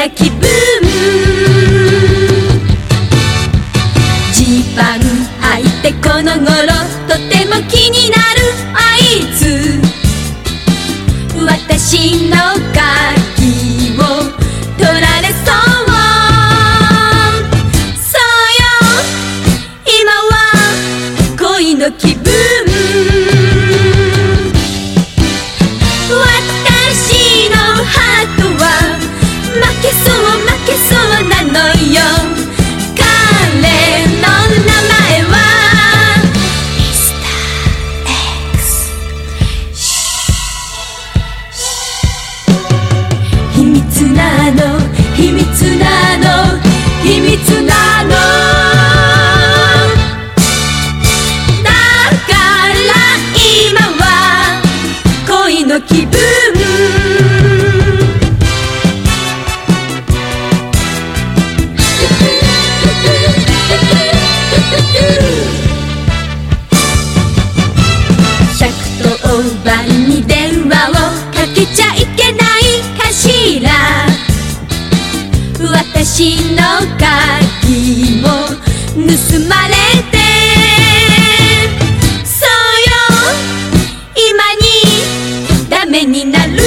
な気分ジーパン履いてこの頃とても気になるあいつ私の鍵を取られそう。そうよ。今は恋の気分。わちゃいけないかしら。私の鍵も盗まれて。そうよ。今にダメになる。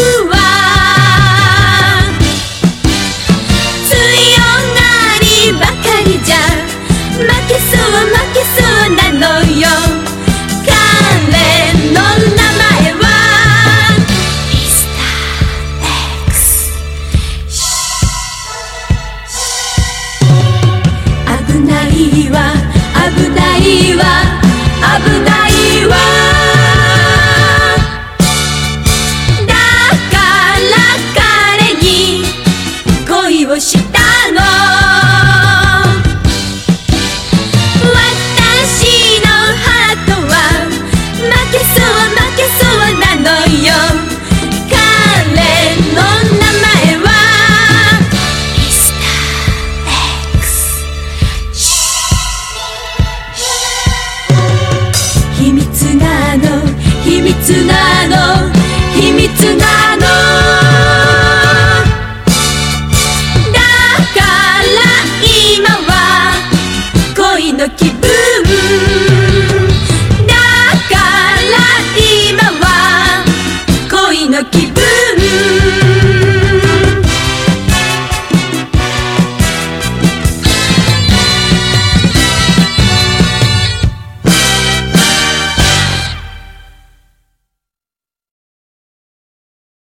はなの秘密なの。